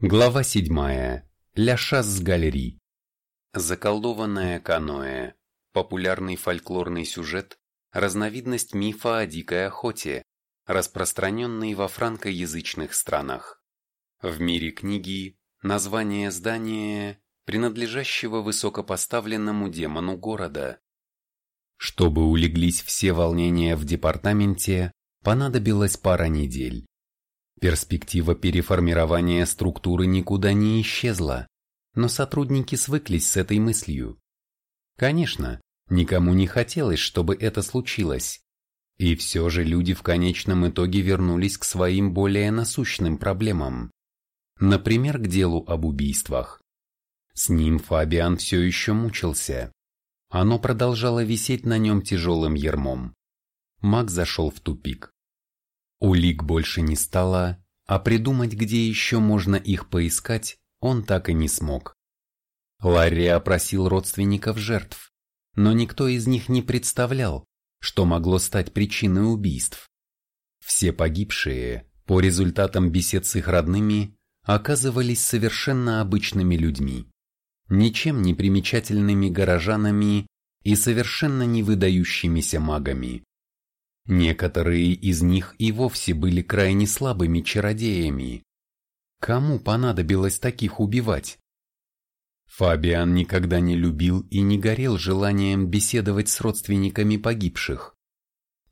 Глава 7. Ля Шасс Галери. Заколдованное каноэ. Популярный фольклорный сюжет, разновидность мифа о дикой охоте, распространенный во франкоязычных странах. В мире книги название здания, принадлежащего высокопоставленному демону города. Чтобы улеглись все волнения в департаменте, понадобилась пара недель. Перспектива переформирования структуры никуда не исчезла, но сотрудники свыклись с этой мыслью. Конечно, никому не хотелось, чтобы это случилось. И все же люди в конечном итоге вернулись к своим более насущным проблемам. Например, к делу об убийствах. С ним Фабиан все еще мучился. Оно продолжало висеть на нем тяжелым ермом. Маг зашел в тупик. Улик больше не стало, а придумать, где еще можно их поискать, он так и не смог. Ларри опросил родственников жертв, но никто из них не представлял, что могло стать причиной убийств. Все погибшие, по результатам бесед с их родными, оказывались совершенно обычными людьми, ничем не примечательными горожанами и совершенно не выдающимися магами. Некоторые из них и вовсе были крайне слабыми чародеями. Кому понадобилось таких убивать? Фабиан никогда не любил и не горел желанием беседовать с родственниками погибших.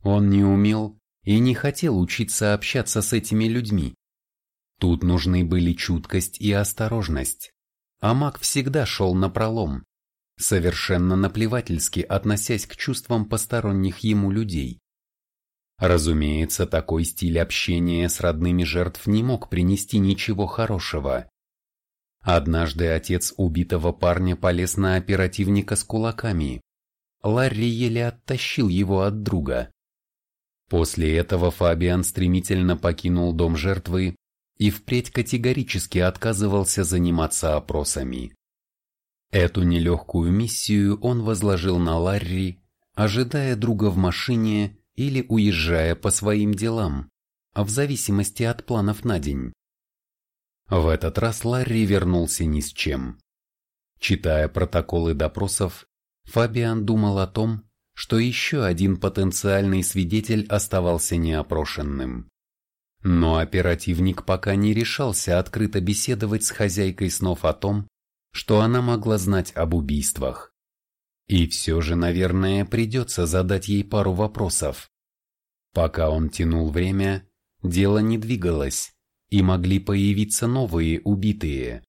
Он не умел и не хотел учиться общаться с этими людьми. Тут нужны были чуткость и осторожность, а маг всегда шел на пролом, совершенно наплевательски относясь к чувствам посторонних ему людей. Разумеется, такой стиль общения с родными жертв не мог принести ничего хорошего. Однажды отец убитого парня полез на оперативника с кулаками. Ларри еле оттащил его от друга. После этого Фабиан стремительно покинул дом жертвы и впредь категорически отказывался заниматься опросами. Эту нелегкую миссию он возложил на Ларри, ожидая друга в машине или уезжая по своим делам, в зависимости от планов на день. В этот раз Ларри вернулся ни с чем. Читая протоколы допросов, Фабиан думал о том, что еще один потенциальный свидетель оставался неопрошенным. Но оперативник пока не решался открыто беседовать с хозяйкой снов о том, что она могла знать об убийствах. И все же, наверное, придется задать ей пару вопросов. Пока он тянул время, дело не двигалось, и могли появиться новые убитые.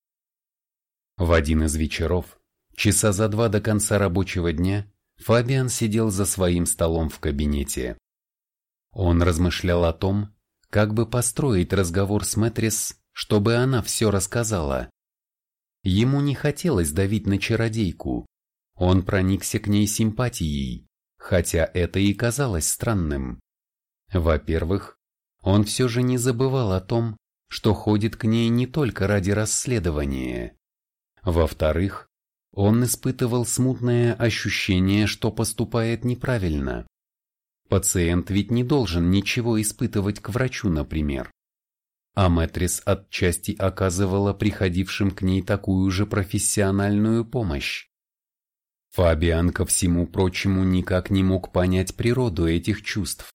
В один из вечеров, часа за два до конца рабочего дня, Фабиан сидел за своим столом в кабинете. Он размышлял о том, как бы построить разговор с Мэтрис, чтобы она все рассказала. Ему не хотелось давить на чародейку, он проникся к ней симпатией, хотя это и казалось странным. Во-первых, он все же не забывал о том, что ходит к ней не только ради расследования. Во-вторых, он испытывал смутное ощущение, что поступает неправильно. Пациент ведь не должен ничего испытывать к врачу, например. А Мэтрис отчасти оказывала приходившим к ней такую же профессиональную помощь. Фабиан ко всему прочему никак не мог понять природу этих чувств.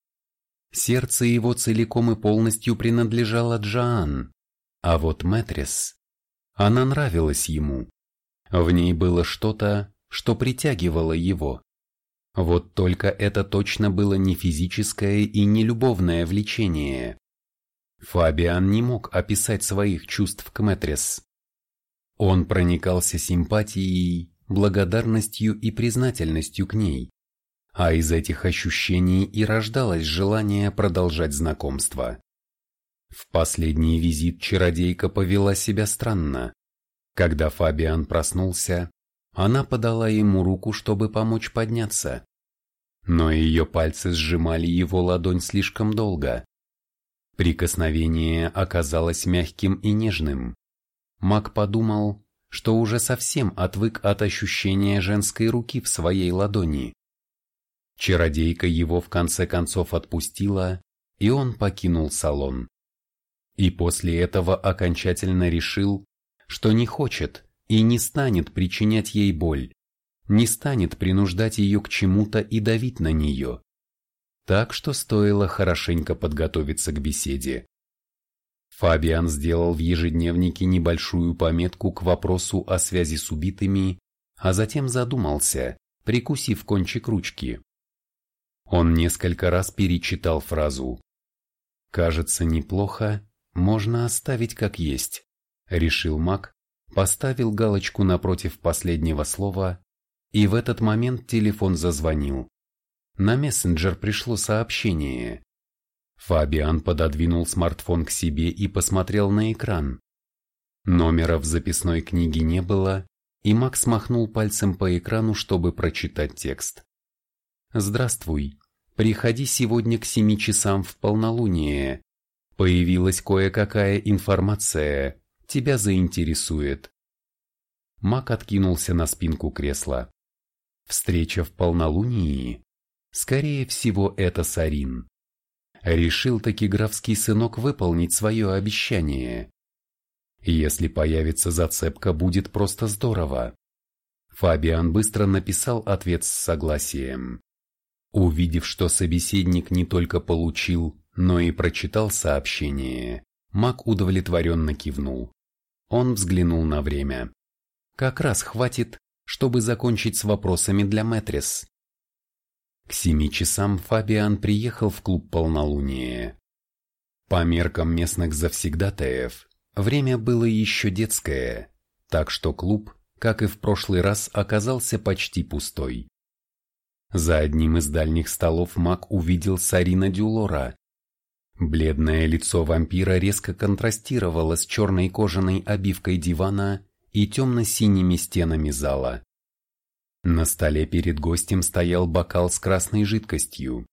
Сердце его целиком и полностью принадлежало Джоан, а вот Мэтрис, она нравилась ему. В ней было что-то, что притягивало его. Вот только это точно было не физическое и не любовное влечение. Фабиан не мог описать своих чувств к Мэтрис. Он проникался симпатией, благодарностью и признательностью к ней. А из этих ощущений и рождалось желание продолжать знакомство. В последний визит чародейка повела себя странно. Когда Фабиан проснулся, она подала ему руку, чтобы помочь подняться. Но ее пальцы сжимали его ладонь слишком долго. Прикосновение оказалось мягким и нежным. Мак подумал, что уже совсем отвык от ощущения женской руки в своей ладони. Чародейка его в конце концов отпустила, и он покинул салон. И после этого окончательно решил, что не хочет и не станет причинять ей боль, не станет принуждать ее к чему-то и давить на нее. Так что стоило хорошенько подготовиться к беседе. Фабиан сделал в ежедневнике небольшую пометку к вопросу о связи с убитыми, а затем задумался, прикусив кончик ручки. Он несколько раз перечитал фразу «Кажется неплохо, можно оставить как есть», — решил Мак, поставил галочку напротив последнего слова, и в этот момент телефон зазвонил. На мессенджер пришло сообщение. Фабиан пододвинул смартфон к себе и посмотрел на экран. Номера в записной книге не было, и Макс махнул пальцем по экрану, чтобы прочитать текст. «Здравствуй. Приходи сегодня к семи часам в полнолуние. Появилась кое-какая информация. Тебя заинтересует». Мак откинулся на спинку кресла. Встреча в полнолунии? Скорее всего, это Сарин. Решил таки графский сынок выполнить свое обещание. Если появится зацепка, будет просто здорово. Фабиан быстро написал ответ с согласием. Увидев, что собеседник не только получил, но и прочитал сообщение, Мак удовлетворенно кивнул. Он взглянул на время. Как раз хватит, чтобы закончить с вопросами для Мэтрис. К семи часам Фабиан приехал в клуб полнолуния. По меркам местных завсегдатаев, время было еще детское, так что клуб, как и в прошлый раз, оказался почти пустой. За одним из дальних столов Мак увидел Сарина Дюлора. Бледное лицо вампира резко контрастировало с черной кожаной обивкой дивана и темно-синими стенами зала. На столе перед гостем стоял бокал с красной жидкостью.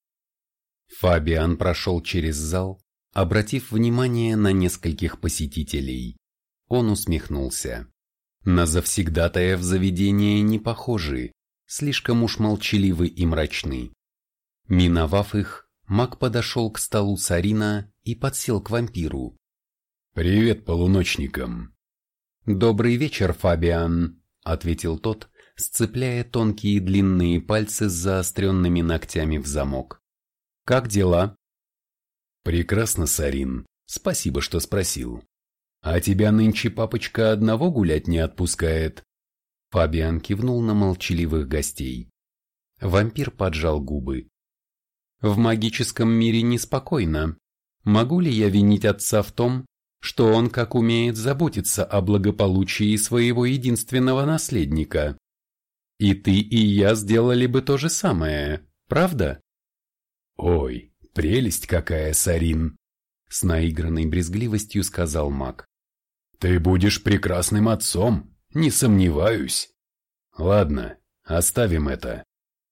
Фабиан прошел через зал, обратив внимание на нескольких посетителей. Он усмехнулся. На завсегдатая в заведении не похожи, слишком уж молчаливы и мрачны. Миновав их, маг подошел к столу Сарина и подсел к вампиру. «Привет полуночникам!» «Добрый вечер, Фабиан», — ответил тот, сцепляя тонкие длинные пальцы с заостренными ногтями в замок. «Как дела?» «Прекрасно, Сарин. Спасибо, что спросил. А тебя нынче папочка одного гулять не отпускает?» Фабиан кивнул на молчаливых гостей. Вампир поджал губы. «В магическом мире неспокойно. Могу ли я винить отца в том, что он как умеет заботиться о благополучии своего единственного наследника?» И ты, и я сделали бы то же самое, правда? Ой, прелесть какая, Сарин! С наигранной брезгливостью сказал маг. Ты будешь прекрасным отцом, не сомневаюсь. Ладно, оставим это.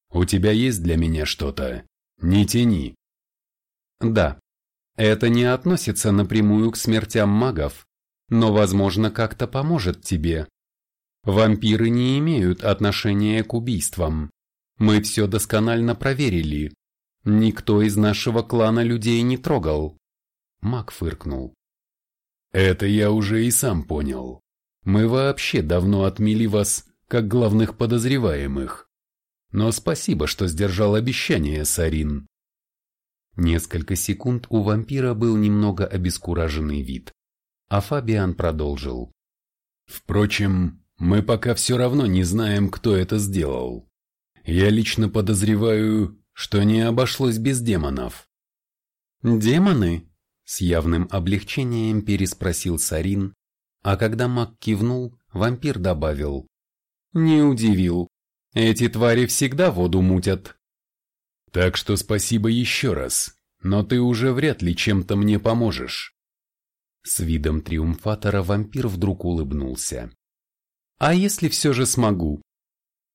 У тебя есть для меня что-то? Не тяни. Да, это не относится напрямую к смертям магов, но, возможно, как-то поможет тебе. Вампиры не имеют отношения к убийствам. Мы все досконально проверили. Никто из нашего клана людей не трогал. Мак фыркнул. Это я уже и сам понял. Мы вообще давно отмели вас как главных подозреваемых. Но спасибо, что сдержал обещание, Сарин. Несколько секунд у вампира был немного обескураженный вид, а Фабиан продолжил. Впрочем, мы пока все равно не знаем, кто это сделал. Я лично подозреваю, что не обошлось без демонов. «Демоны?» – с явным облегчением переспросил Сарин, а когда маг кивнул, вампир добавил. «Не удивил. Эти твари всегда воду мутят». «Так что спасибо еще раз, но ты уже вряд ли чем-то мне поможешь». С видом триумфатора вампир вдруг улыбнулся. А если все же смогу?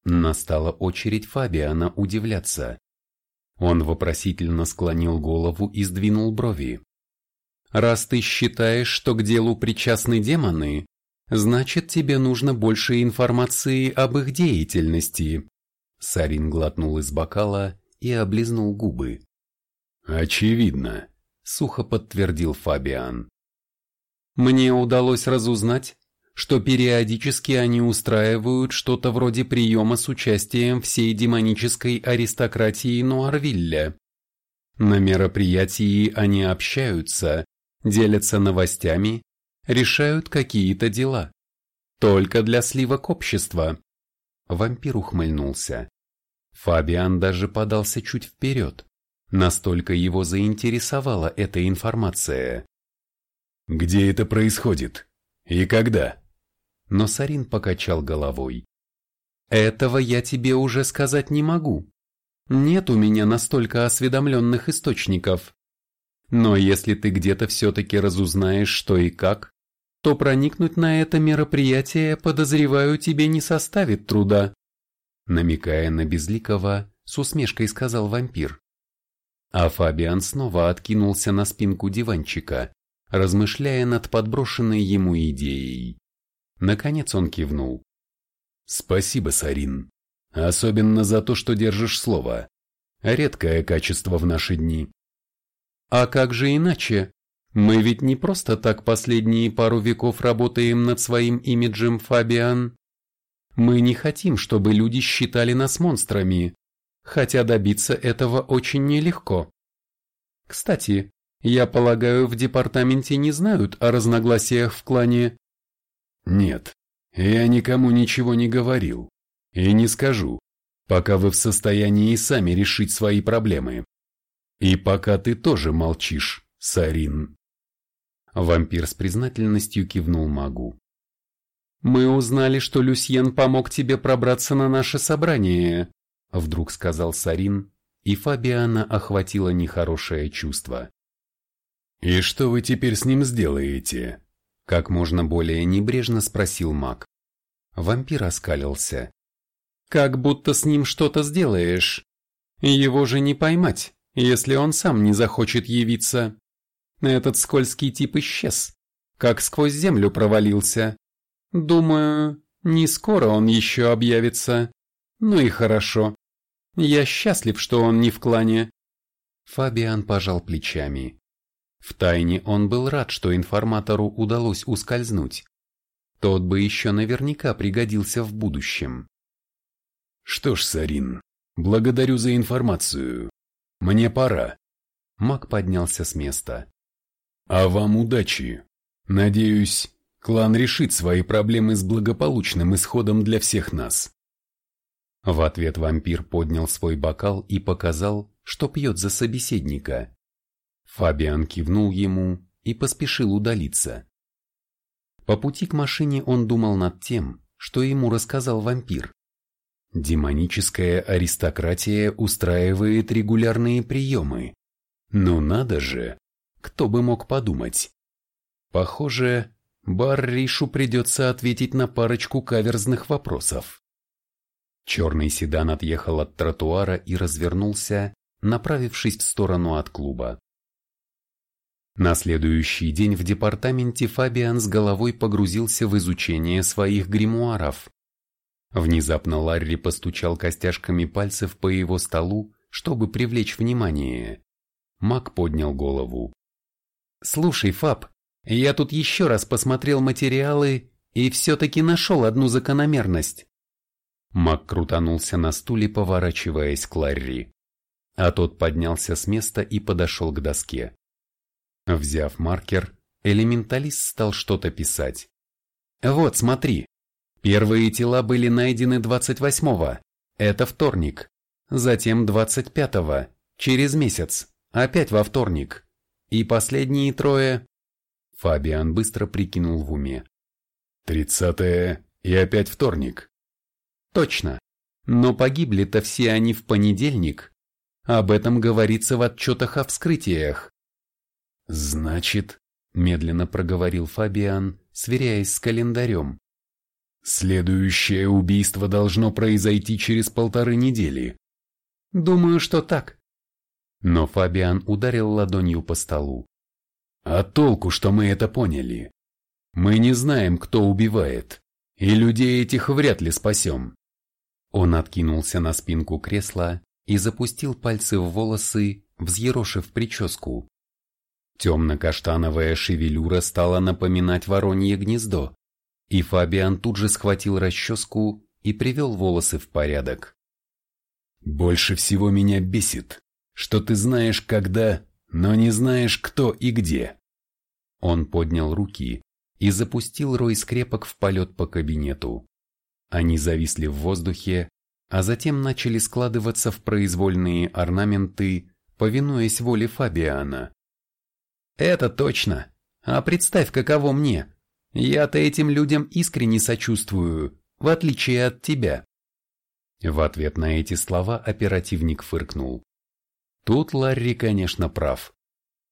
Настала очередь Фабиана удивляться. Он вопросительно склонил голову и сдвинул брови. «Раз ты считаешь, что к делу причастны демоны, значит, тебе нужно больше информации об их деятельности». Сарин глотнул из бокала и облизнул губы. «Очевидно», — сухо подтвердил Фабиан. Мне удалось разузнать, что периодически они устраивают что-то вроде приема с участием всей демонической аристократии Нуарвилля. На мероприятии они общаются, делятся новостями, решают какие-то дела. Только для сливок общества. Вампир ухмыльнулся. Фабиан даже подался чуть вперед. Настолько его заинтересовала эта информация. «Где это происходит? И когда?» Но Сарин покачал головой. «Этого я тебе уже сказать не могу. Нет у меня настолько осведомленных источников. Но если ты где-то все-таки разузнаешь, что и как, то проникнуть на это мероприятие, подозреваю, тебе не составит труда. Намекая на Безликого, с усмешкой сказал вампир. А Фабиан снова откинулся на спинку диванчика, размышляя над подброшенной ему идеей. Наконец он кивнул. «Спасибо, Сарин. Особенно за то, что держишь слово. Редкое качество в наши дни». «А как же иначе? Мы ведь не просто так последние пару веков работаем над своим имиджем, Фабиан. Мы не хотим, чтобы люди считали нас монстрами, хотя добиться этого очень нелегко. Кстати, я полагаю, в департаменте не знают о разногласиях в клане. Нет, я никому ничего не говорил. И не скажу, пока вы в состоянии сами решить свои проблемы. И пока ты тоже молчишь, Сарин. Вампир с признательностью кивнул магу. «Мы узнали, что Люсьен помог тебе пробраться на наше собрание», вдруг сказал Сарин, и Фабиана охватило нехорошее чувство. «И что вы теперь с ним сделаете?» Как можно более небрежно спросил маг. Вампир оскалился. «Как будто с ним что-то сделаешь. Его же не поймать, если он сам не захочет явиться. Этот скользкий тип исчез, как сквозь землю провалился. Думаю, не скоро он еще объявится. Ну и хорошо. Я счастлив, что он не в клане. Фабиан пожал плечами. Втайне он был рад, что информатору удалось ускользнуть. Тот бы еще наверняка пригодился в будущем. Что ж, Сарин, благодарю за информацию. Мне пора. Мак поднялся с места. А вам удачи. Надеюсь, Клан решит свои проблемы с благополучным исходом для всех нас. В ответ вампир поднял свой бокал и показал, что пьет за собеседника. Фабиан кивнул ему и поспешил удалиться. По пути к машине он думал над тем, что ему рассказал вампир. Демоническая аристократия устраивает регулярные приемы. Но надо же, кто бы мог подумать. Похоже, Барришу придется ответить на парочку каверзных вопросов. Черный седан отъехал от тротуара и развернулся, направившись в сторону от клуба. На следующий день в департаменте Фабиан с головой погрузился в изучение своих гримуаров. Внезапно Ларри постучал костяшками пальцев по его столу, чтобы привлечь внимание. Мак поднял голову. «Слушай, Фаб, я тут еще раз посмотрел материалы и все-таки нашел одну закономерность. Мак крутанулся на стуле, поворачиваясь к Ларри. А тот поднялся с места и подошел к доске. Взяв маркер, элементалист стал что-то писать. «Вот, смотри. Первые тела были найдены 28-го. Это вторник. Затем 25-го. Через месяц. Опять во вторник. И последние трое Фабиан быстро прикинул в уме. «Тридцатое и опять вторник». «Точно. Но погибли-то все они в понедельник. Об этом говорится в отчетах о вскрытиях». «Значит», — медленно проговорил Фабиан, сверяясь с календарем. «Следующее убийство должно произойти через полторы недели». «Думаю, что так». Но Фабиан ударил ладонью по столу. А толку, что мы это поняли? Мы не знаем, кто убивает, и людей этих вряд ли спасем. Он откинулся на спинку кресла и запустил пальцы в волосы, взъерошив прическу. Темно-каштановая шевелюра стала напоминать воронье гнездо, и Фабиан тут же схватил расческу и привел волосы в порядок. «Больше всего меня бесит, что ты знаешь когда, но не знаешь кто и где». Он поднял руки и запустил рой скрепок в полет по кабинету. Они зависли в воздухе, а затем начали складываться в произвольные орнаменты, повинуясь воле Фабиана. «Это точно. А представь, каково мне. Я-то этим людям искренне сочувствую, в отличие от тебя». В ответ на эти слова оперативник фыркнул. Тут Ларри, конечно, прав.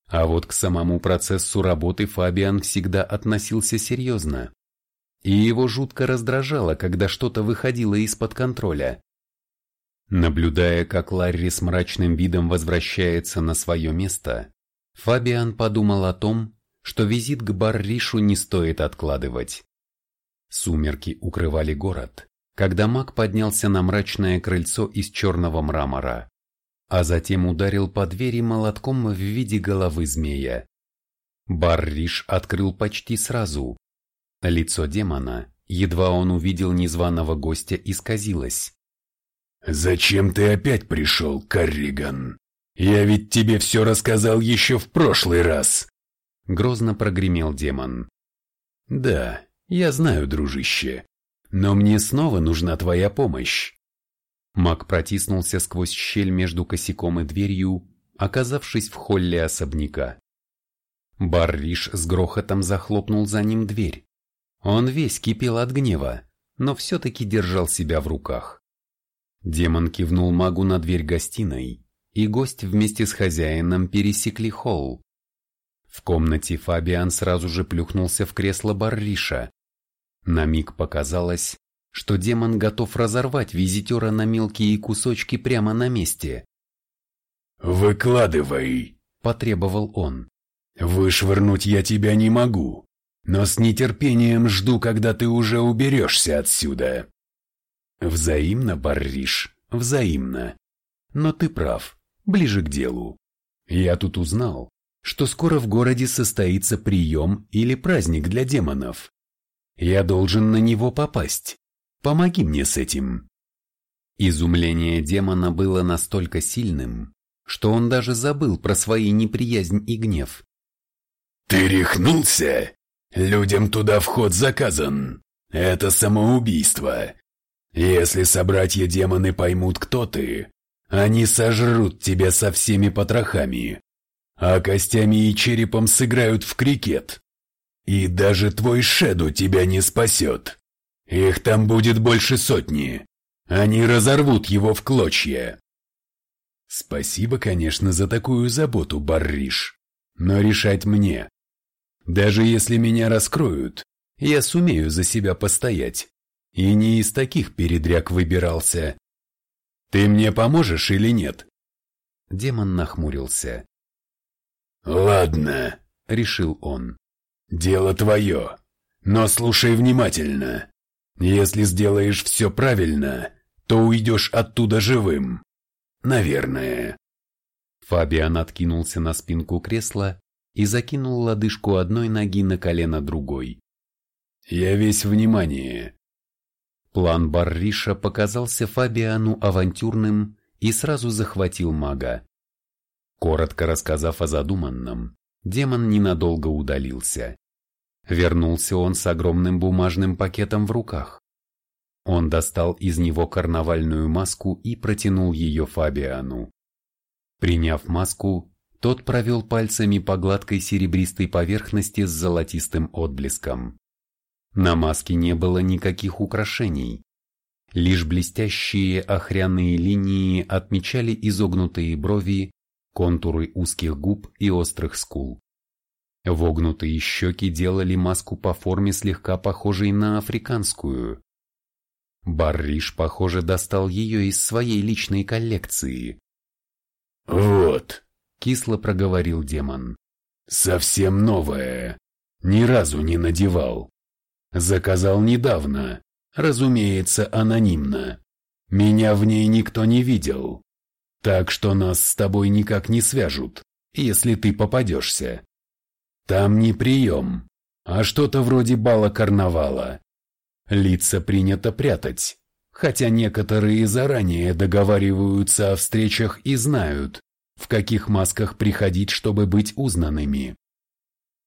А вот к самому процессу работы Фабиан всегда относился серьезно. И его жутко раздражало, когда что-то выходило из-под контроля. Наблюдая, как Ларри с мрачным видом возвращается на свое место, Фабиан подумал о том, что визит к Барришу не стоит откладывать. Сумерки укрывали город, когда маг поднялся на мрачное крыльцо из черного мрамора а затем ударил по двери молотком в виде головы змея. Барриш открыл почти сразу. Лицо демона, едва он увидел незваного гостя, исказилось. «Зачем ты опять пришел, Карриган? Я ведь тебе все рассказал еще в прошлый раз!» Грозно прогремел демон. «Да, я знаю, дружище, но мне снова нужна твоя помощь. Маг протиснулся сквозь щель между косяком и дверью, оказавшись в холле особняка. Барриш с грохотом захлопнул за ним дверь. Он весь кипел от гнева, но все-таки держал себя в руках. Демон кивнул магу на дверь гостиной, и гость вместе с хозяином пересекли холл. В комнате Фабиан сразу же плюхнулся в кресло Барриша. На миг показалось, что демон готов разорвать визитера на мелкие кусочки прямо на месте. «Выкладывай!» – потребовал он. «Вышвырнуть я тебя не могу, но с нетерпением жду, когда ты уже уберешься отсюда». «Взаимно, Барриш, взаимно. Но ты прав, ближе к делу. Я тут узнал, что скоро в городе состоится прием или праздник для демонов. Я должен на него попасть. Помоги мне с этим. Изумление демона было настолько сильным, что он даже забыл про свои неприязнь и гнев. «Ты рехнулся? Людям туда вход заказан. Это самоубийство. Если собратья-демоны поймут, кто ты, они сожрут тебя со всеми потрохами, а костями и черепом сыграют в крикет. И даже твой Шеду тебя не спасет. Их там будет больше сотни. Они разорвут его в клочья. Спасибо, конечно, за такую заботу, Барриш. Но решать мне. Даже если меня раскроют, я сумею за себя постоять. И не из таких передряг выбирался. Ты мне поможешь или нет? Демон нахмурился. «Ладно», — решил он. «Дело твое, но слушай внимательно. Если сделаешь все правильно, то уйдешь оттуда живым. Наверное. Фабиан откинулся на спинку кресла и закинул лодыжку одной ноги на колено другой. «Я весь внимание». План Барриша показался Фабиану авантюрным и сразу захватил мага. Коротко рассказав о задуманном, демон ненадолго удалился. Вернулся он с огромным бумажным пакетом в руках. Он достал из него карнавальную маску и протянул ее Фабиану. Приняв маску, тот провел пальцами по гладкой серебристой поверхности с золотистым отблеском. На маске не было никаких украшений. Лишь блестящие охряные линии отмечали изогнутые брови, контуры узких губ и острых скул. Вогнутые щеки делали маску по форме слегка похожей на африканскую. Барриш, похоже, достал ее из своей личной коллекции. «Вот», — кисло проговорил демон. «Совсем новая. Ни разу не надевал. Заказал недавно, разумеется, анонимно. Меня в ней никто не видел. Так что нас с тобой никак не свяжут, если ты попадешься. Там не прием, а что-то вроде бала карнавала. Лица принято прятать, хотя некоторые заранее договариваются о встречах и знают, в каких масках приходить, чтобы быть узнанными.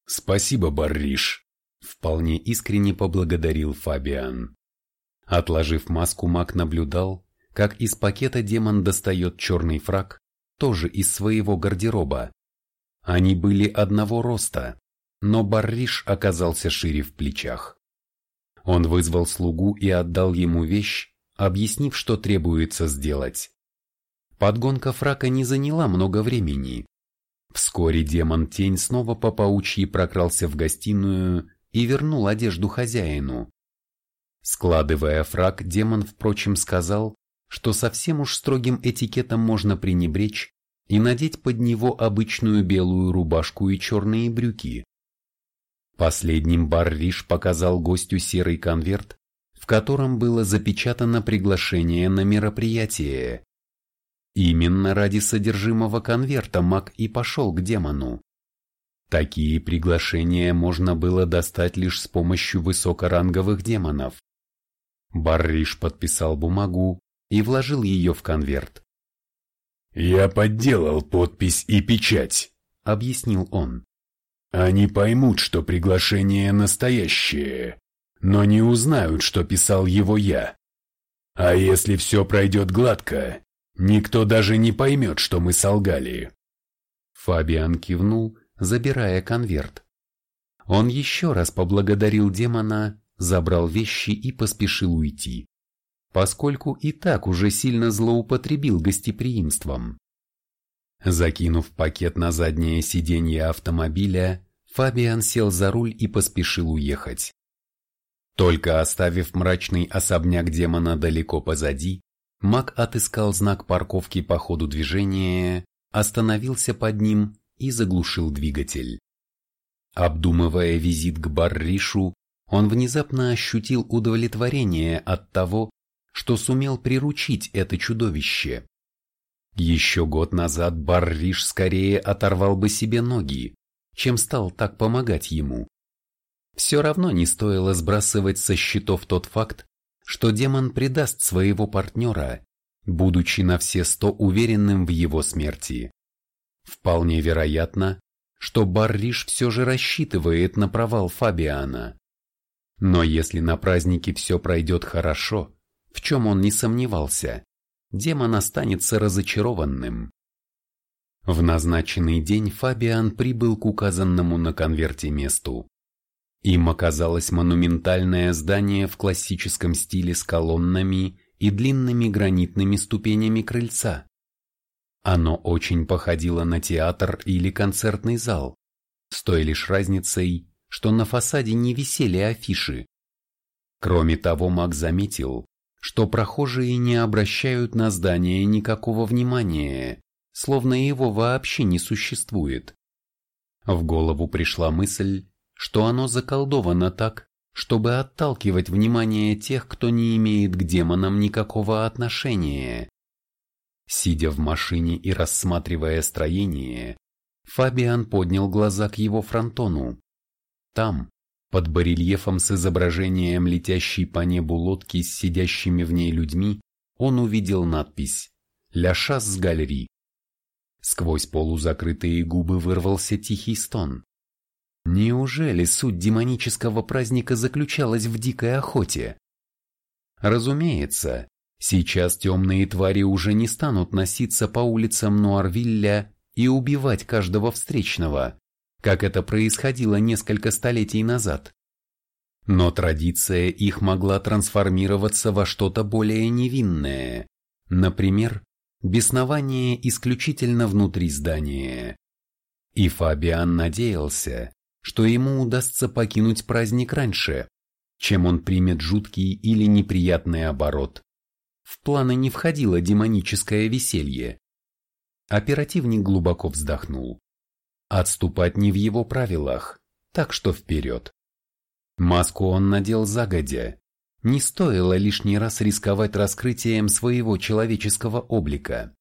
«Спасибо, Барриш», — вполне искренне поблагодарил Фабиан. Отложив маску, маг наблюдал, как из пакета демон достает черный фраг, тоже из своего гардероба. Они были одного роста, но Барриш оказался шире в плечах. Он вызвал слугу и отдал ему вещь, объяснив, что требуется сделать. Подгонка фрака не заняла много времени. Вскоре демон-тень снова по паучьи прокрался в гостиную и вернул одежду хозяину. Складывая фрак, демон, впрочем, сказал, что совсем уж строгим этикетом можно пренебречь и надеть под него обычную белую рубашку и черные брюки. Последним Барриш показал гостю серый конверт, в котором было запечатано приглашение на мероприятие. Именно ради содержимого конверта маг и пошел к демону. Такие приглашения можно было достать лишь с помощью высокоранговых демонов. Барриш подписал бумагу и вложил ее в конверт. «Я подделал подпись и печать», — объяснил он. «Они поймут, что приглашение настоящее, но не узнают, что писал его я. А если все пройдет гладко, никто даже не поймет, что мы солгали». Фабиан кивнул, забирая конверт. Он еще раз поблагодарил демона, забрал вещи и поспешил уйти поскольку и так уже сильно злоупотребил гостеприимством. Закинув пакет на заднее сиденье автомобиля, Фабиан сел за руль и поспешил уехать. Только оставив мрачный особняк демона далеко позади, Мак отыскал знак парковки по ходу движения, остановился под ним и заглушил двигатель. Обдумывая визит к Барришу, он внезапно ощутил удовлетворение от того, что сумел приручить это чудовище. Еще год назад Барриш скорее оторвал бы себе ноги, чем стал так помогать ему. Все равно не стоило сбрасывать со счетов тот факт, что демон предаст своего партнера, будучи на все сто уверенным в его смерти. Вполне вероятно, что Барриш все же рассчитывает на провал Фабиана. Но если на празднике все пройдет хорошо, в чем он не сомневался, демон останется разочарованным. В назначенный день Фабиан прибыл к указанному на конверте месту. Им оказалось монументальное здание в классическом стиле с колоннами и длинными гранитными ступенями крыльца. Оно очень походило на театр или концертный зал, с той лишь разницей, что на фасаде не висели афиши. Кроме того, Мак заметил, что прохожие не обращают на здание никакого внимания, словно его вообще не существует. В голову пришла мысль, что оно заколдовано так, чтобы отталкивать внимание тех, кто не имеет к демонам никакого отношения. Сидя в машине и рассматривая строение, Фабиан поднял глаза к его фронтону. Там, под барельефом с изображением летящей по небу лодки с сидящими в ней людьми он увидел надпись «Ля шас галери». Сквозь полузакрытые губы вырвался тихий стон. Неужели суть демонического праздника заключалась в дикой охоте? Разумеется, сейчас темные твари уже не станут носиться по улицам Нуарвилля и убивать каждого встречного как это происходило несколько столетий назад. Но традиция их могла трансформироваться во что-то более невинное, например, беснование исключительно внутри здания. И Фабиан надеялся, что ему удастся покинуть праздник раньше, чем он примет жуткий или неприятный оборот. В планы не входило демоническое веселье. Оперативник глубоко вздохнул. Отступать не в его правилах, так что вперед. Маску он надел загодя. Не стоило лишний раз рисковать раскрытием своего человеческого облика.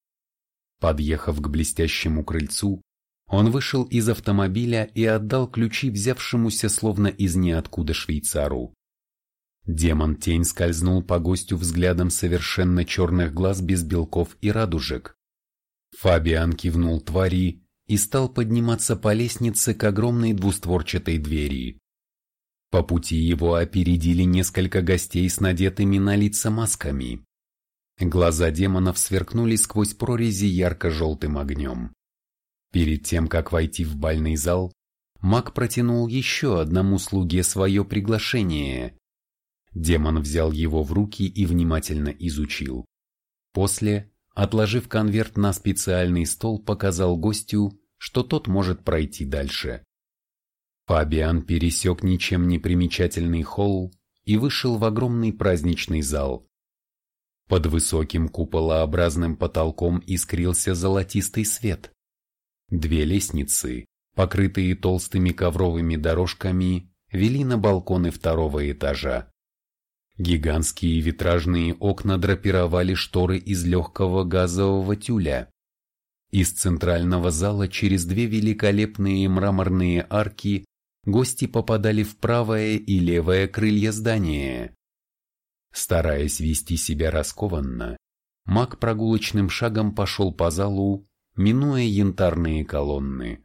Подъехав к блестящему крыльцу, Он вышел из автомобиля и отдал ключи взявшемуся словно из ниоткуда швейцару. Демон-тень скользнул по гостю взглядом совершенно черных глаз без белков и радужек. Фабиан кивнул твари и стал подниматься по лестнице к огромной двустворчатой двери. По пути его опередили несколько гостей с надетыми на лица масками. Глаза демонов сверкнули сквозь прорези ярко-желтым огнем. Перед тем, как войти в бальный зал, маг протянул еще одному слуге свое приглашение. Демон взял его в руки и внимательно изучил. После, отложив конверт на специальный стол, показал гостю, что тот может пройти дальше. Фабиан пересек ничем не примечательный холл и вышел в огромный праздничный зал. Под высоким куполообразным потолком искрился золотистый свет. Две лестницы, покрытые толстыми ковровыми дорожками, вели на балконы второго этажа. Гигантские витражные окна драпировали шторы из легкого газового тюля. Из центрального зала через две великолепные мраморные арки гости попадали в правое и левое крылья здания. Стараясь вести себя раскованно, маг прогулочным шагом пошел по залу, минуя янтарные колонны.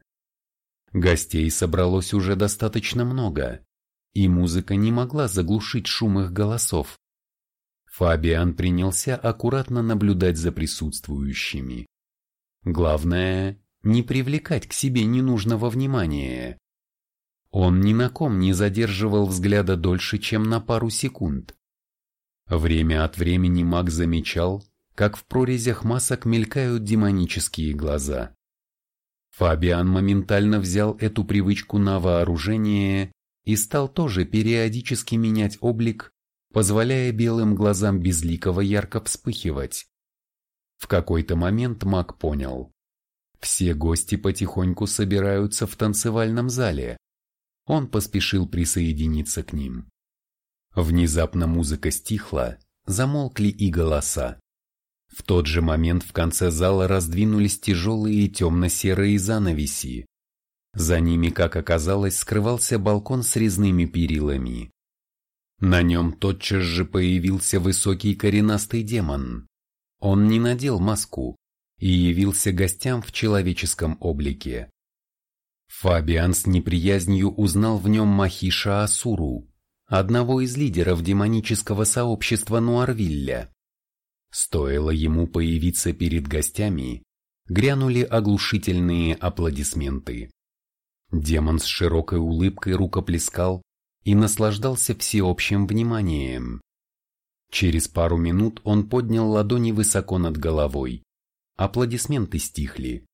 Гостей собралось уже достаточно много, и музыка не могла заглушить шум их голосов. Фабиан принялся аккуратно наблюдать за присутствующими. Главное, не привлекать к себе ненужного внимания. Он ни на ком не задерживал взгляда дольше, чем на пару секунд. Время от времени маг замечал, как в прорезях масок мелькают демонические глаза. Фабиан моментально взял эту привычку на вооружение и стал тоже периодически менять облик, позволяя белым глазам безликого ярко вспыхивать. В какой-то момент маг понял. Все гости потихоньку собираются в танцевальном зале. Он поспешил присоединиться к ним. Внезапно музыка стихла, замолкли и голоса. В тот же момент в конце зала раздвинулись тяжелые темно-серые занавеси. За ними, как оказалось, скрывался балкон с резными перилами. На нем тотчас же появился высокий коренастый демон. Он не надел маску и явился гостям в человеческом облике. Фабиан с неприязнью узнал в нем Махиша Асуру, одного из лидеров демонического сообщества Нуарвилля. Стоило ему появиться перед гостями, грянули оглушительные аплодисменты. Демон с широкой улыбкой рукоплескал и наслаждался всеобщим вниманием. Через пару минут он поднял ладони высоко над головой. Аплодисменты стихли.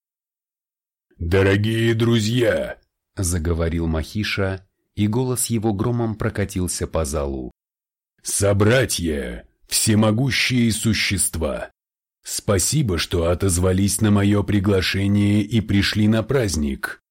«Дорогие друзья!» – заговорил Махиша, и голос его громом прокатился по залу. «Собратья, всемогущие существа, спасибо, что отозвались на мое приглашение и пришли на праздник.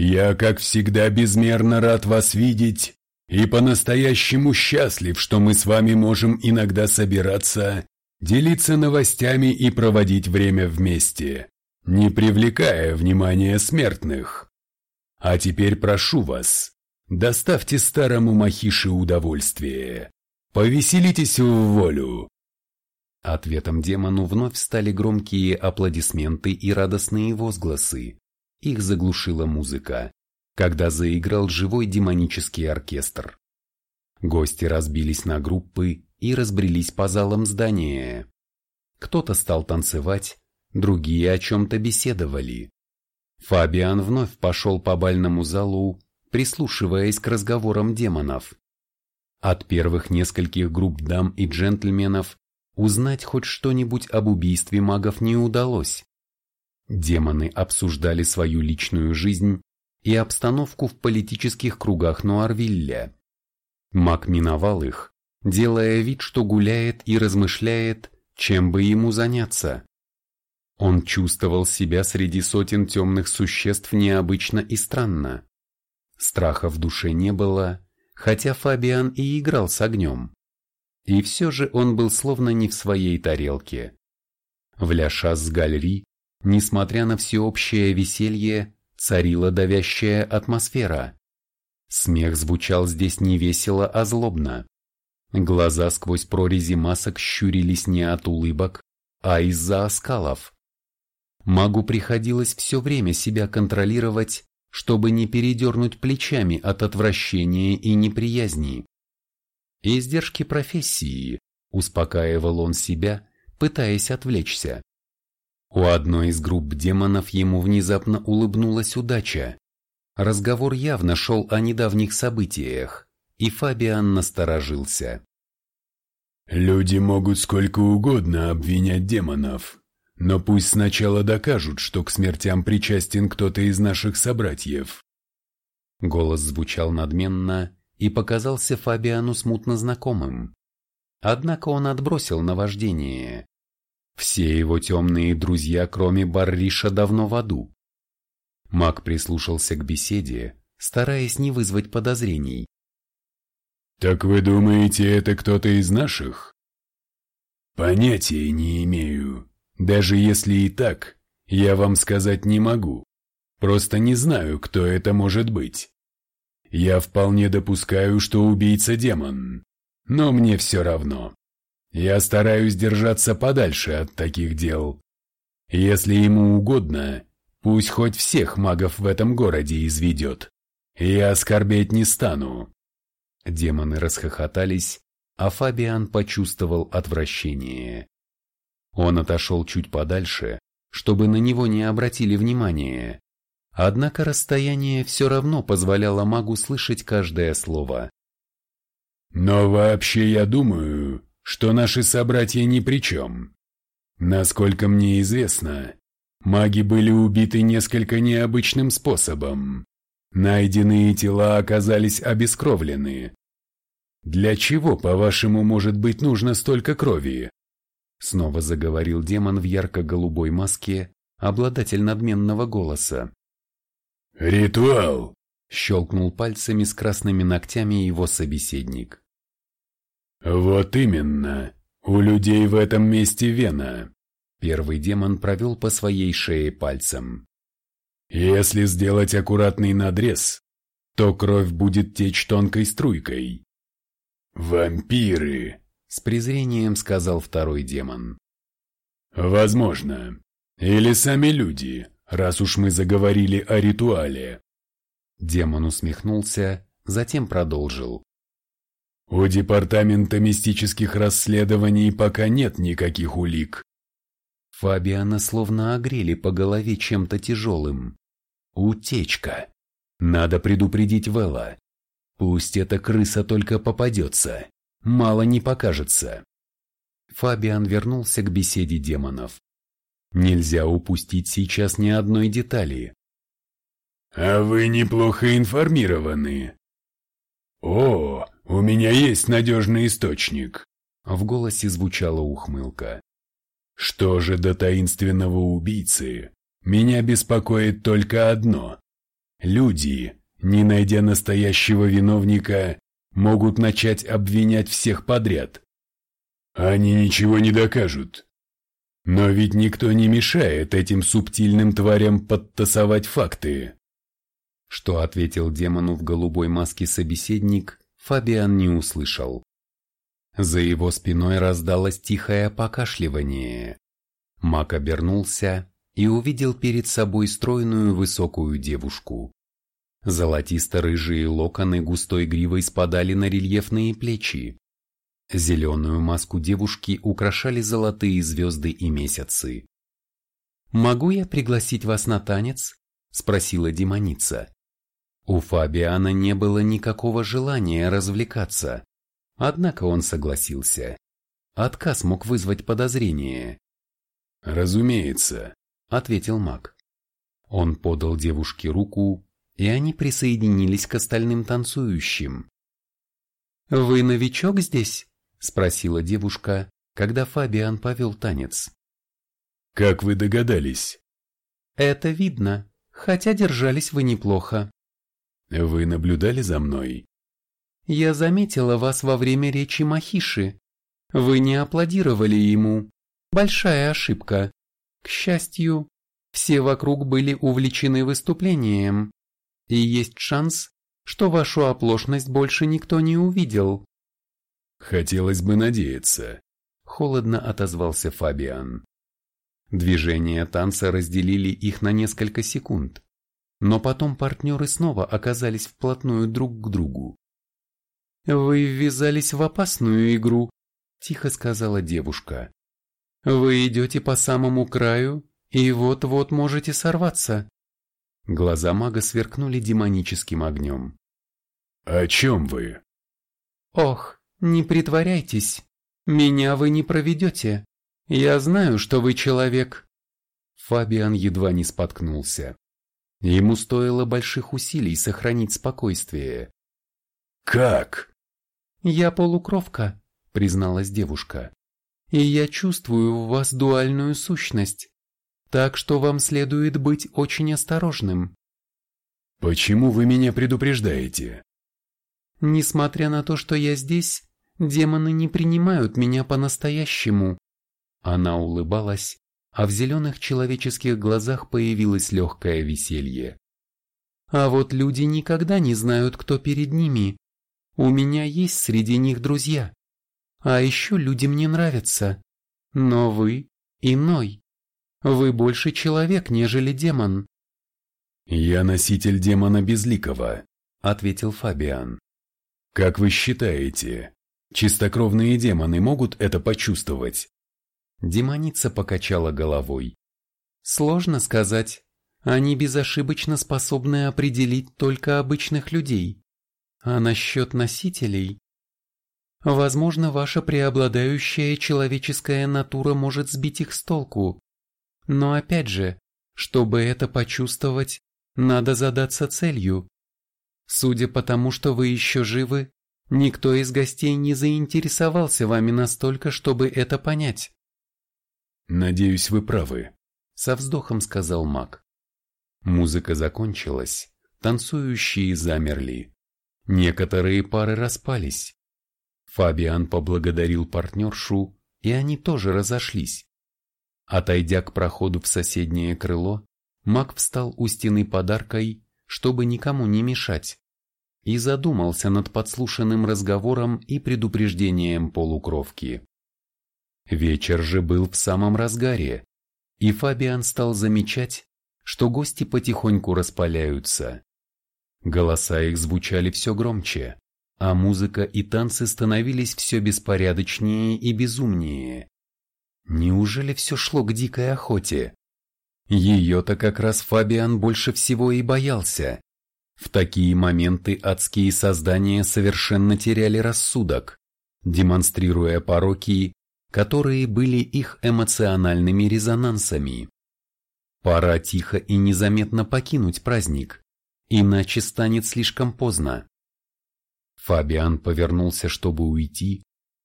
Я, как всегда, безмерно рад вас видеть и по-настоящему счастлив, что мы с вами можем иногда собираться, делиться новостями и проводить время вместе, не привлекая внимания смертных. А теперь прошу вас, Доставьте старому Махише удовольствие. Повеселитесь в волю. Ответом демону вновь стали громкие аплодисменты и радостные возгласы. Их заглушила музыка, когда заиграл живой демонический оркестр. Гости разбились на группы и разбрелись по залам здания. Кто-то стал танцевать, другие о чем-то беседовали. Фабиан вновь пошел по бальному залу, прислушиваясь к разговорам демонов. От первых нескольких групп дам и джентльменов узнать хоть что-нибудь об убийстве магов не удалось. Демоны обсуждали свою личную жизнь и обстановку в политических кругах Нуарвилля. Маг миновал их, делая вид, что гуляет и размышляет, чем бы ему заняться. Он чувствовал себя среди сотен темных существ необычно и странно. Страха в душе не было, хотя Фабиан и играл с огнем. И все же он был словно не в своей тарелке. В Ля Шас Гальри несмотря на всеобщее веселье, царила давящая атмосфера. Смех звучал здесь не весело, а злобно. Глаза сквозь прорези масок щурились не от улыбок, а из-за оскалов. Магу приходилось все время себя контролировать, чтобы не передернуть плечами от отвращения и неприязни. Издержки профессии, успокаивал он себя, пытаясь отвлечься. У одной из групп демонов ему внезапно улыбнулась удача. Разговор явно шел о недавних событиях, и Фабиан насторожился. «Люди могут сколько угодно обвинять демонов, но пусть сначала докажут, что к смертям причастен кто-то из наших собратьев». Голос звучал надменно и показался Фабиану смутно знакомым. Однако он отбросил наваждение. Все его темные друзья, кроме Барриша, давно в аду. Маг прислушался к беседе, стараясь не вызвать подозрений. «Так вы думаете, это кто-то из наших?» «Понятия не имею. Даже если и так, я вам сказать не могу. Просто не знаю, кто это может быть. Я вполне допускаю, что убийца демон, но мне все равно. Я стараюсь держаться подальше от таких дел. Если ему угодно, пусть хоть всех магов в этом городе изведет. Я оскорбеть не стану. Демоны расхохотались, а Фабиан почувствовал отвращение. Он отошел чуть подальше, чтобы на него не обратили внимания. Однако расстояние все равно позволяло магу слышать каждое слово. «Но вообще я думаю, что наши собратья ни при чем. Насколько мне известно, маги были убиты несколько необычным способом. Найденные тела оказались обескровлены. Для чего, по-вашему, может быть нужно столько крови? Снова заговорил демон в ярко-голубой маске, обладатель надменного голоса. «Ритуал!» – щелкнул пальцами с красными ногтями его собеседник. «Вот именно. У людей в этом месте вена». Первый демон провел по своей шее пальцем. «Если сделать аккуратный надрез, то кровь будет течь тонкой струйкой». «Вампиры!» — с презрением сказал второй демон. «Возможно. Или сами люди, раз уж мы заговорили о ритуале». Демон усмехнулся, затем продолжил. У Департамента мистических расследований пока нет никаких улик. Фабиана словно огрели по голове чем-то тяжелым. Утечка. Надо предупредить Вэлла. Пусть эта крыса только попадется. Мало не покажется. Фабиан вернулся к беседе демонов. Нельзя упустить сейчас ни одной детали. «А вы неплохо информированы». «О, «У меня есть надежный источник», — в голосе звучала ухмылка. «Что же до таинственного убийцы? Меня беспокоит только одно. Люди, не найдя настоящего виновника, могут начать обвинять всех подряд. Они ничего не докажут. Но ведь никто не мешает этим субтильным тварям подтасовать факты. Что ответил демону в голубой маске собеседник, Фабиан не услышал. За его спиной раздалось тихое покашливание. Мак обернулся и увидел перед собой стройную высокую девушку. Золотисто-рыжие локоны густой гривой спадали на рельефные плечи. Зеленую маску девушки украшали золотые звезды и месяцы. «Могу я пригласить вас на танец?» – спросила демоница. У Фабиана не было никакого желания развлекаться, однако он согласился. Отказ мог вызвать подозрение. «Разумеется», — ответил маг. Он подал девушке руку, и они присоединились к остальным танцующим. «Вы новичок здесь?» — спросила девушка, когда Фабиан повел танец. «Как вы догадались?» «Это видно, хотя держались вы неплохо. Вы наблюдали за мной? Я заметила вас во время речи Махиши. Вы не аплодировали ему. Большая ошибка. К счастью, Все вокруг были увлечены выступлением, и есть шанс, что вашу оплошность больше никто не увидел. Хотелось бы надеяться, холодно отозвался Фабиан. Движения танца разделили их на несколько секунд, но потом партнеры снова оказались вплотную друг к другу. «Вы ввязались в опасную игру», – тихо сказала девушка. «Вы идете по самому краю и вот-вот можете сорваться». Глаза мага сверкнули демоническим огнем. «О чем вы?» «Ох, не притворяйтесь. Меня вы не проведете. Я знаю, что вы человек». Фабиан едва не споткнулся. Ему стоило больших усилий сохранить спокойствие. «Как?» «Я полукровка», — призналась девушка. «И я чувствую в вас дуальную сущность, так что вам следует быть очень осторожным». «Почему вы меня предупреждаете?» «Несмотря на то, что я здесь, демоны не принимают меня по-настоящему». Она улыбалась, а в зеленых человеческих глазах появилось легкое веселье. А вот люди никогда не знают, кто перед ними. У меня есть среди них друзья. А еще люди мне нравятся. Но вы иной. Вы больше человек, нежели демон. «Я носитель демона Безликого», — ответил Фабиан. «Как вы считаете, чистокровные демоны могут это почувствовать?» Демоница покачала головой. Сложно сказать. Они безошибочно способны определить только обычных людей. А насчет носителей? Возможно, ваша преобладающая человеческая натура может сбить их с толку. Но опять же, чтобы это почувствовать, надо задаться целью. Судя по тому, что вы еще живы, никто из гостей не заинтересовался вами настолько, чтобы это понять. «Надеюсь, вы правы», — со вздохом сказал маг. Музыка закончилась, танцующие замерли. Некоторые пары распались. Фабиан поблагодарил партнершу, и они тоже разошлись. Отойдя к проходу в соседнее крыло, маг встал у стены подаркой, чтобы никому не мешать, и задумался над подслушанным разговором и предупреждением полукровки. Вечер же был в самом разгаре, и Фабиан стал замечать, что гости потихоньку распаляются. Голоса их звучали все громче, а музыка и танцы становились все беспорядочнее и безумнее. Неужели все шло к дикой охоте? Ее-то как раз Фабиан больше всего и боялся. В такие моменты адские создания совершенно теряли рассудок, демонстрируя пороки которые были их эмоциональными резонансами. Пора тихо и незаметно покинуть праздник, иначе станет слишком поздно. Фабиан повернулся, чтобы уйти,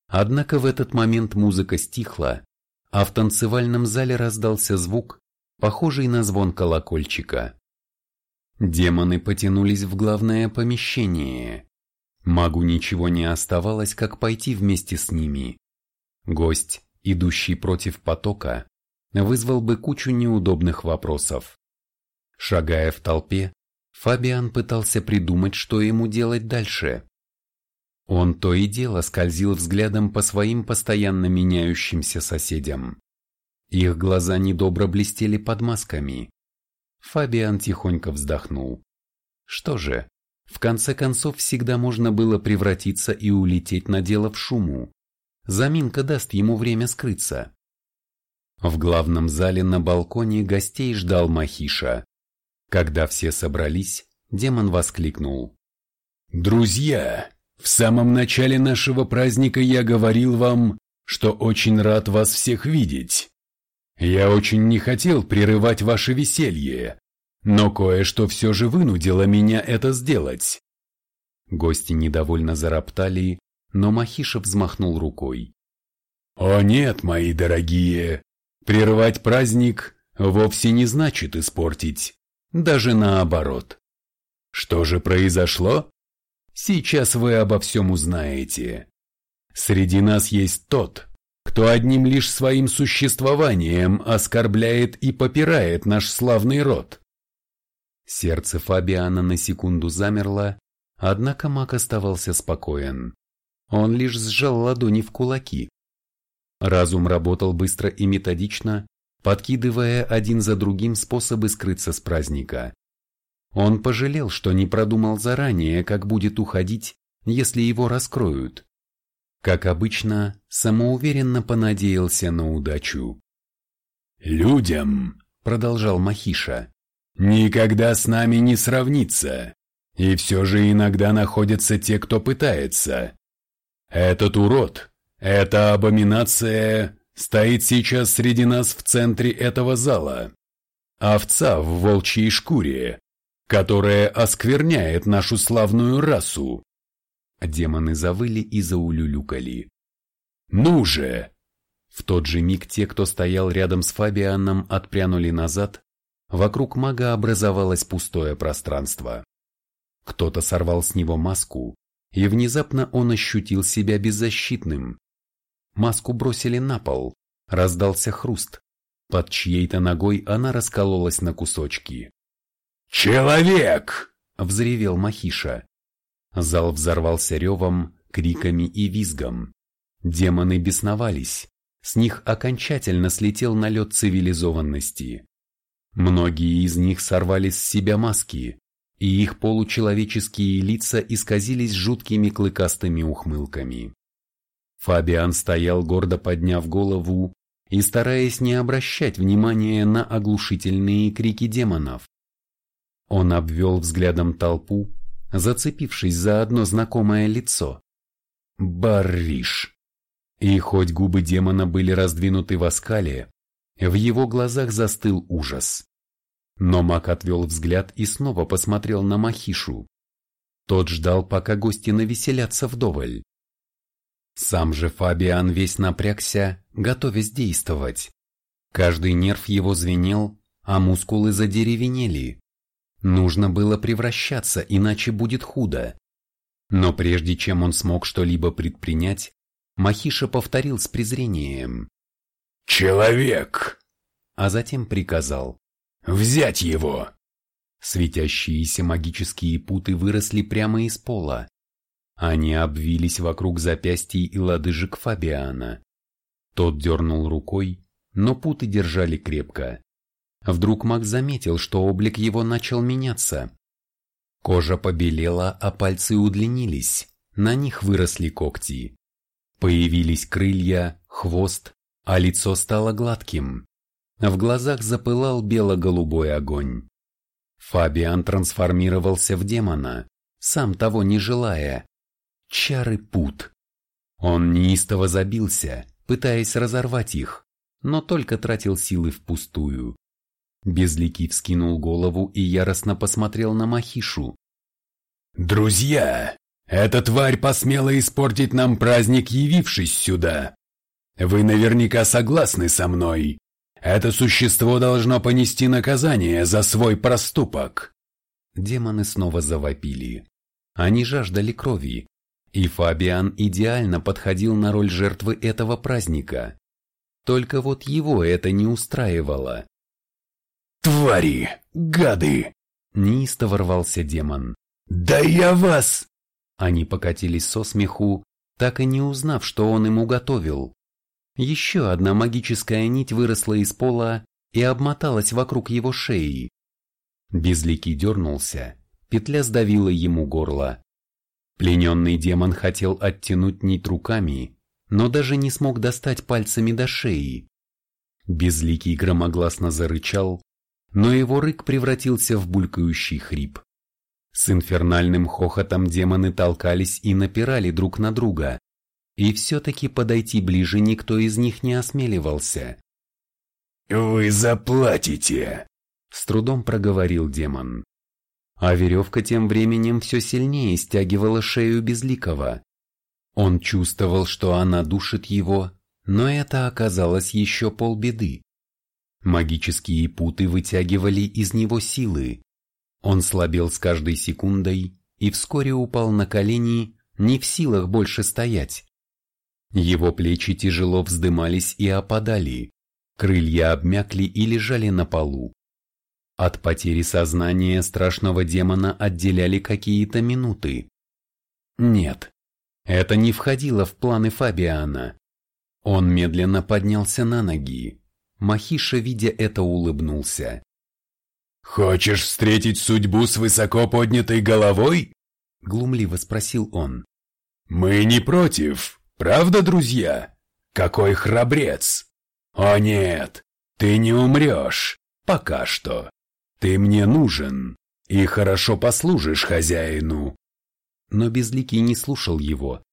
однако в этот момент музыка стихла, а в танцевальном зале раздался звук, похожий на звон колокольчика. Демоны потянулись в главное помещение. Магу ничего не оставалось, как пойти вместе с ними. Гость, идущий против потока, вызвал бы кучу неудобных вопросов. Шагая в толпе, Фабиан пытался придумать, что ему делать дальше. Он то и дело скользил взглядом по своим постоянно меняющимся соседям. Их глаза недобро блестели под масками. Фабиан тихонько вздохнул. Что же, в конце концов всегда можно было превратиться и улететь, наделав шуму. Заминка даст ему время скрыться. В главном зале на балконе гостей ждал Махиша. Когда все собрались, демон воскликнул. «Друзья, в самом начале нашего праздника я говорил вам, что очень рад вас всех видеть. Я очень не хотел прерывать ваше веселье, но кое-что все же вынудило меня это сделать». Гости недовольно зароптали, но Махиша взмахнул рукой. «О нет, мои дорогие, прервать праздник вовсе не значит испортить, даже наоборот. Что же произошло? Сейчас вы обо всем узнаете. Среди нас есть тот, кто одним лишь своим существованием оскорбляет и попирает наш славный род. Сердце Фабиана на секунду замерло, однако маг оставался спокоен. Он лишь сжал ладони в кулаки. Разум работал быстро и методично, подкидывая один за другим способы скрыться с праздника. Он пожалел, что не продумал заранее, как будет уходить, если его раскроют. Как обычно, самоуверенно понадеялся на удачу. «Людям», — продолжал Махиша, — «никогда с нами не сравнится, и все же иногда находятся те, кто пытается. Этот урод, эта абоминация стоит сейчас среди нас в центре этого зала. Овца в волчьей шкуре, которая оскверняет нашу славную расу. Демоны завыли и заулюлюкали. «Ну же!» В тот же миг те, кто стоял рядом с Фабианом, отпрянули назад, вокруг мага образовалось пустое пространство. Кто-то сорвал с него маску, и внезапно он ощутил себя беззащитным. Маску бросили на пол, раздался хруст. Под чьей-то ногой она раскололась на кусочки. «Человек!» — взревел Махиша. Зал взорвался ревом, криками и визгом. Демоны бесновались. С них окончательно слетел налет цивилизованности. Многие из них сорвали с себя маски, и их получеловеческие лица исказились жуткими клыкастыми ухмылками. Фабиан стоял гордо подняв голову и стараясь не обращать внимания на оглушительные крики демонов. Он обвел взглядом толпу, зацепившись за одно знакомое лицо. Барриш. И хоть губы демона были раздвинуты в оскале, в его глазах застыл ужас. Но маг отвел взгляд и снова посмотрел на Махишу. Тот ждал, пока гости навеселятся вдоволь. Сам же Фабиан весь напрягся, готовясь действовать. Каждый нерв его звенел, а мускулы задеревенели. Нужно было превращаться, иначе будет худо. Но прежде чем он смог что-либо предпринять, Махиша повторил с презрением. «Человек!» А затем приказал. «Взять его!» Светящиеся магические путы выросли прямо из пола. Они обвились вокруг запястий и лодыжек Фабиана. Тот дернул рукой, но путы держали крепко. Вдруг Мак заметил, что облик его начал меняться. Кожа побелела, а пальцы удлинились, на них выросли когти. Появились крылья, хвост, а лицо стало гладким. В глазах запылал бело-голубой огонь. Фабиан трансформировался в демона, сам того не желая. Чары пут. Он неистово забился, пытаясь разорвать их, но только тратил силы впустую. Безликий вскинул голову и яростно посмотрел на Махишу. «Друзья, эта тварь посмела испортить нам праздник, явившись сюда. Вы наверняка согласны со мной. Это существо должно понести наказание за свой проступок». Демоны снова завопили. Они жаждали крови, и Фабиан идеально подходил на роль жертвы этого праздника. Только вот его это не устраивало. «Твари! Гады!» Неистово ворвался демон. «Да я вас!» Они покатились со смеху, так и не узнав, что он ему готовил. Еще одна магическая нить выросла из пола и обмоталась вокруг его шеи. Безликий дернулся, петля сдавила ему горло. Плененный демон хотел оттянуть нить руками, но даже не смог достать пальцами до шеи. Безликий громогласно зарычал, но его рык превратился в булькающий хрип. С инфернальным хохотом демоны толкались и напирали друг на друга, и все-таки подойти ближе никто из них не осмеливался. «Вы заплатите!» — с трудом проговорил демон. А веревка тем временем все сильнее стягивала шею Безликого. Он чувствовал, что она душит его, но это оказалось еще полбеды. Магические путы вытягивали из него силы. Он слабел с каждой секундой и вскоре упал на колени, не в силах больше стоять. Его плечи тяжело вздымались и опадали, крылья обмякли и лежали на полу. От потери сознания страшного демона отделяли какие-то минуты. Нет, это не входило в планы Фабиана. Он медленно поднялся на ноги. Махиша, видя это, улыбнулся. «Хочешь встретить судьбу с высоко поднятой головой?» — глумливо спросил он. «Мы не против, правда, друзья? Какой храбрец! О нет, ты не умрешь, пока что. Ты мне нужен и хорошо послужишь хозяину». Но Безликий не слушал его.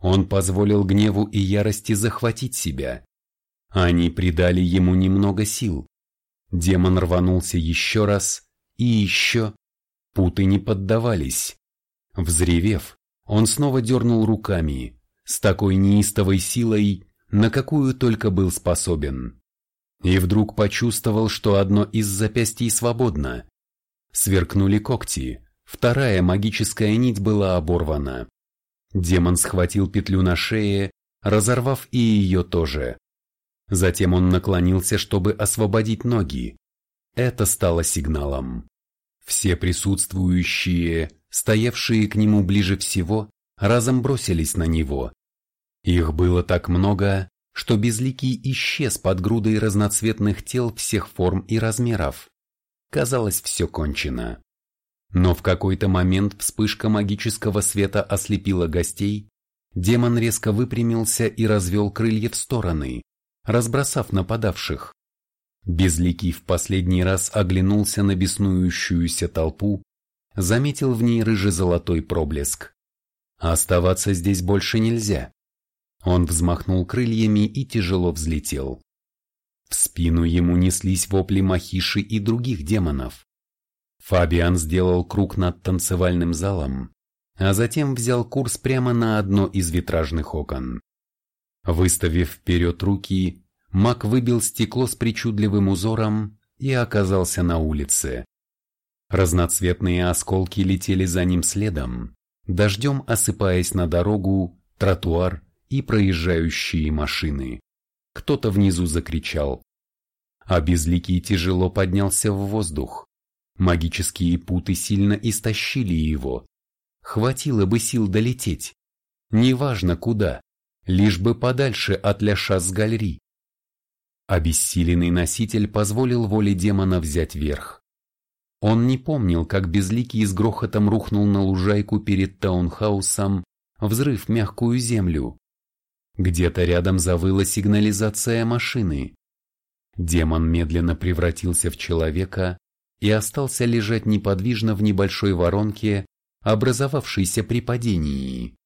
Он позволил гневу и ярости захватить себя. Они придали ему немного сил. Демон рванулся еще раз и еще. Путы не поддавались. Взревев, он снова дернул руками, с такой неистовой силой, на какую только был способен. И вдруг почувствовал, что одно из запястий свободно. Сверкнули когти, вторая магическая нить была оборвана. Демон схватил петлю на шее, разорвав и ее тоже. Затем он наклонился, чтобы освободить ноги. Это стало сигналом. Все присутствующие, стоявшие к нему ближе всего, разом бросились на него. Их было так много, что Безликий исчез под грудой разноцветных тел всех форм и размеров. Казалось, все кончено. Но в какой-то момент вспышка магического света ослепила гостей, демон резко выпрямился и развел крылья в стороны, разбросав нападавших. Безликий в последний раз оглянулся на беснующуюся толпу, заметил в ней рыже-золотой проблеск. Оставаться здесь больше нельзя. Он взмахнул крыльями и тяжело взлетел. В спину ему неслись вопли Махиши и других демонов. Фабиан сделал круг над танцевальным залом, а затем взял курс прямо на одно из витражных окон. Выставив вперед руки, маг выбил стекло с причудливым узором и оказался на улице. Разноцветные осколки летели за ним следом, дождем осыпаясь на дорогу, тротуар и проезжающие машины. Кто-то внизу закричал. А Безликий тяжело поднялся в воздух. Магические путы сильно истощили его. Хватило бы сил долететь. Неважно куда, лишь бы подальше от Ляша с Гальри. Обессиленный носитель позволил воле демона взять верх. Он не помнил, как безликий с грохотом рухнул на лужайку перед таунхаусом, взрыв мягкую землю. Где-то рядом завыла сигнализация машины. Демон медленно превратился в человека и остался лежать неподвижно в небольшой воронке, образовавшейся при падении.